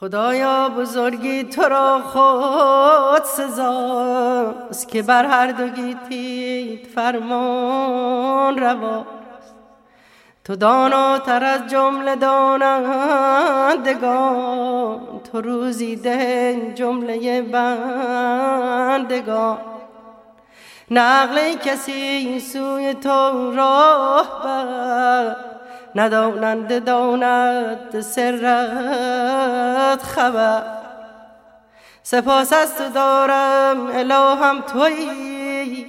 خدایا بزرگی تو را خود سزاست که بر هر دو فرمان روا تو داناتر از جمله دانندگان تو روزی ده جمله بندگان. نقل کسی سوی تو راه بر ندانند داند سرت خبر. سپاس از تو دارم الهم توی.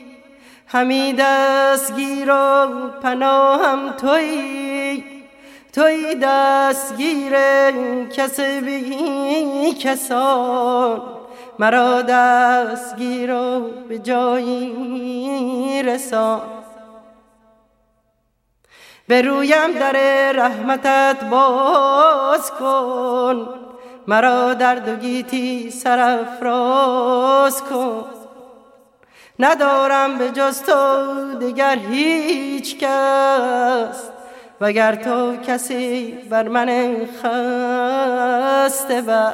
همی دستگیر و پناهم توی. توی دستگیر کس بی کسان. مرا دستگیر و به جایی رسان. به رویم در رحمتت باز کن. مرا در دو گیتی سرفراز کن. ندارم به جز تو دیگر هیچ کس. وگر تو کسی بر من خسته بر